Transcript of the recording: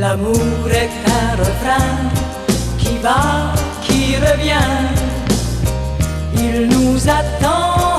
L'amour est un refrain qui va, qui revient. Il nous attend.